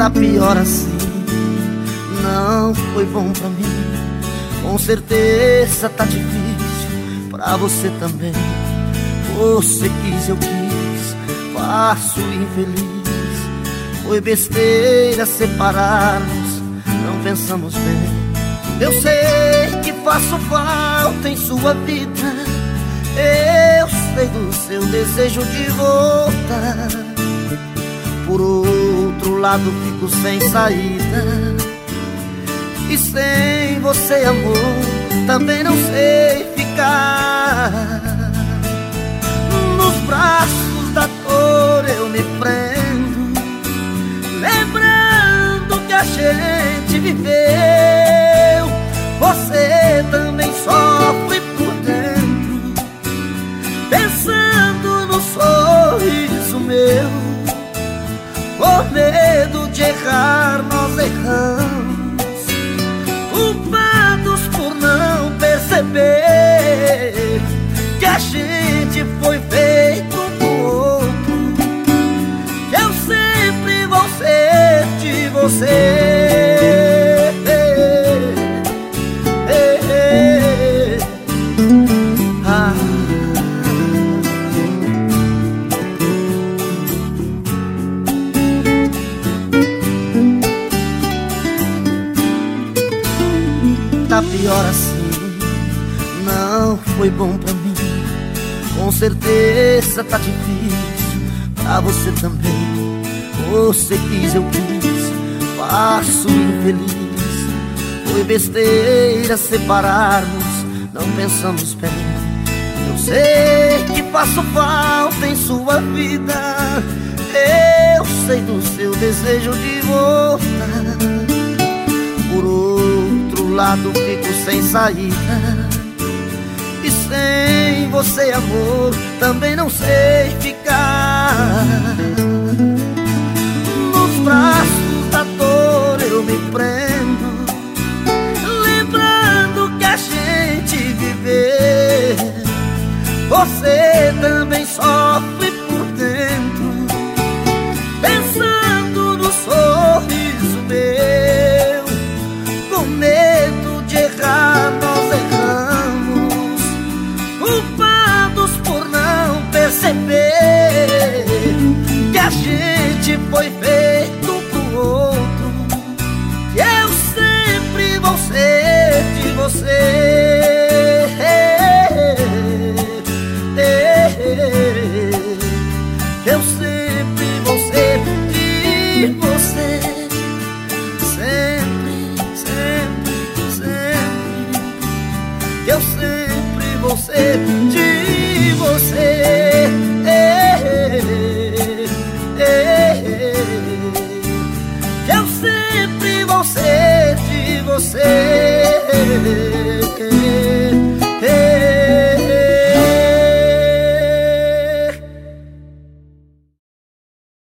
Tá pior assim, não foi bom pra mim. Com certeza tá difícil pra você também. Você quis, eu quis, faço infeliz. Foi besteira separarmos, não pensamos bem. Eu sei que faço falta em sua vida. Eu sei do seu desejo de voltar. Por outro lado, fico sem saída. E sem você, amor, também não sei ficar. Nos braços da dor eu me prendo, lembrando que a gente de errar nós erramos. Culpados por não perceber Que a gente foi feito um outro. Eu sempre vou ser de você tá pior assim. Não foi bom pra mim. Com certeza tá difícil Pra você também. Você quis, eu quis. Faço infeliz. Foi besteira separarmos Não pensamos bem. Eu sei que faço falta em sua vida. Eu sei do seu desejo de voltar lado fico sem saída. E sem você, amor, também não sei ficar. Nos braços da dor eu me prendo Lembrando que a gente viver Você também sofre ser de você. Eu sempre vou ser de você